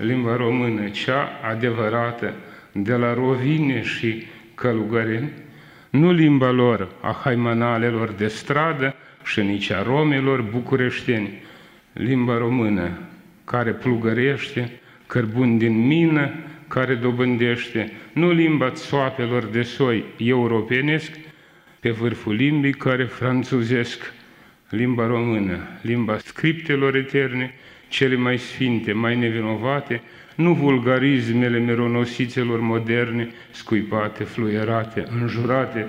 limba română, cea adevărată, de la rovine și călugărini, nu limba lor a haimanalelor de stradă și nici a romelor bucureșteni, limba română care plugărește, cărbun din mină, care dobândește, nu limba țoapelor de soi europenesc, pe vârful limbii care franțuzesc, limba română, limba scriptelor eterne, cele mai sfinte, mai nevinovate, nu vulgarismele meronosițelor moderne, scuipate, fluierate, înjurate,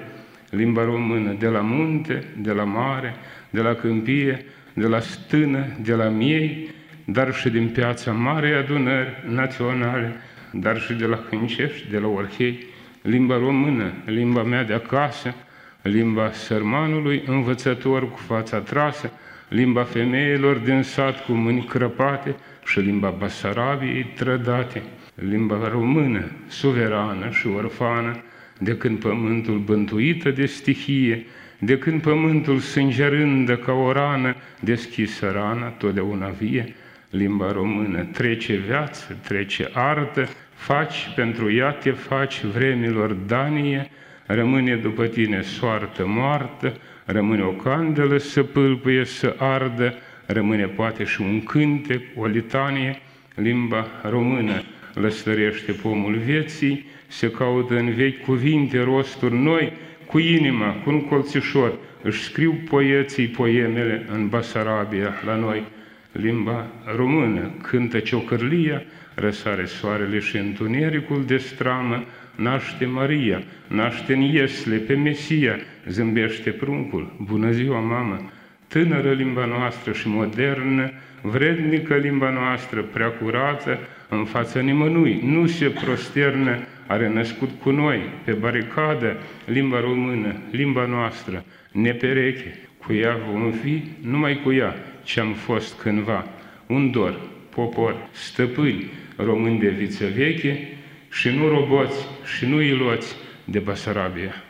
limba română, de la munte, de la mare, de la câmpie, de la stână, de la miei, dar și din piața Marei Adunări Naționale, dar și de la Hâncești, de la Orhei, limba română, limba mea de acasă, limba sărmanului învățător cu fața trasă, limba femeilor din sat cu mâini crăpate și limba Basarabiei trădate, limba română, suverană și orfană, de când pământul bântuită de stihie, de când pământul sângerândă ca o rană, deschisă rana, totdeauna vie, limba română trece viață, trece artă, faci pentru ea, te faci vremilor danie, rămâne după tine soartă moartă, rămâne o candelă să pâlpâie, să ardă, rămâne poate și un cântec, o litanie, limba română lăstărește pomul vieții, se caută în vechi cuvinte, rosturi noi, cu inima, cu un colțișor, își scriu poeții poemele în Basarabia, la noi, limba română, cântă ciocărlia, răsare soarele și întunericul de stramă, naște Maria, naște în Iesle pe Mesia, zâmbește pruncul, bună ziua, mamă, tânără limba noastră și modernă, vrednică limba noastră, prea curată, în fața nimănui, nu se prosternă, are născut cu noi, pe baricadă, limba română, limba noastră, nepereche, cu ea vom fi, numai cu ea, ce-am fost cândva, un dor, popor, stăpâni, români de viță veche și nu roboți și nu iloți de Basarabia.